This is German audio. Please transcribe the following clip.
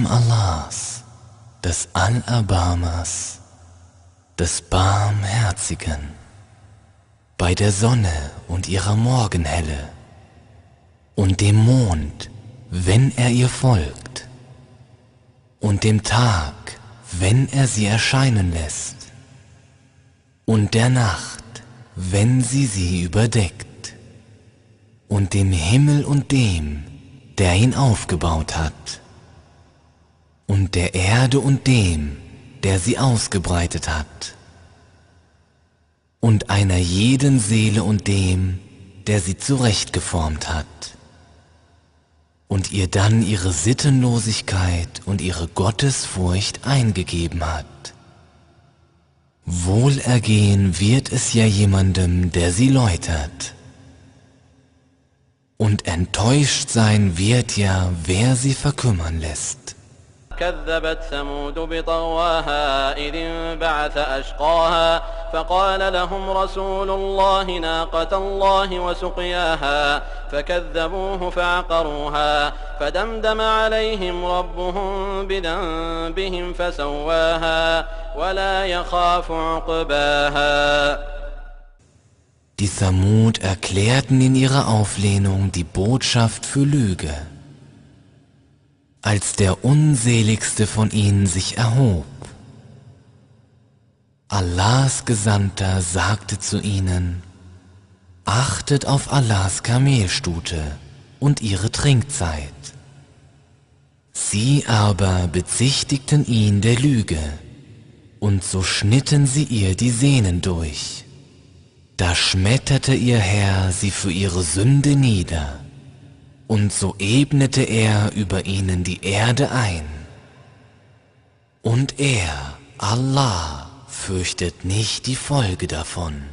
Namen Allahs, des Allerbarmers, des Barmherzigen, bei der Sonne und ihrer Morgenhelle und dem Mond, wenn er ihr folgt, und dem Tag, wenn er sie erscheinen lässt, und der Nacht, wenn sie sie überdeckt, und dem Himmel und dem, der ihn aufgebaut hat und der Erde und dem, der sie ausgebreitet hat, und einer jeden Seele und dem, der sie zurechtgeformt hat, und ihr dann ihre Sittenlosigkeit und ihre Gottesfurcht eingegeben hat. Wohlergehen wird es ja jemandem, der sie läutert. Und enttäuscht sein wird ja, wer sie verkümmern lässt. كذبت ثمود بطغواها إذ انبعث أشقاها فقال لهم رسول الله ناقة الله وسقياها فكذبوه فعقروها فدمدم عليهم ربهم بذنبهم فسواها ولا يخاف عقباها Die Thamud erklärten in ihrer Auflehnung die Botschaft für Lüge. Als der unseligste von ihnen sich erhob. Allahs Gesandter sagte zu ihnen, Achtet auf Allahs Kamelstute und ihre Trinkzeit. Sie aber bezichtigten ihn der Lüge, und so schnitten sie ihr die Sehnen durch. Da schmetterte ihr Herr sie für ihre Sünde nieder und so ebnete er über ihnen die Erde ein. Und er, Allah, fürchtet nicht die Folge davon.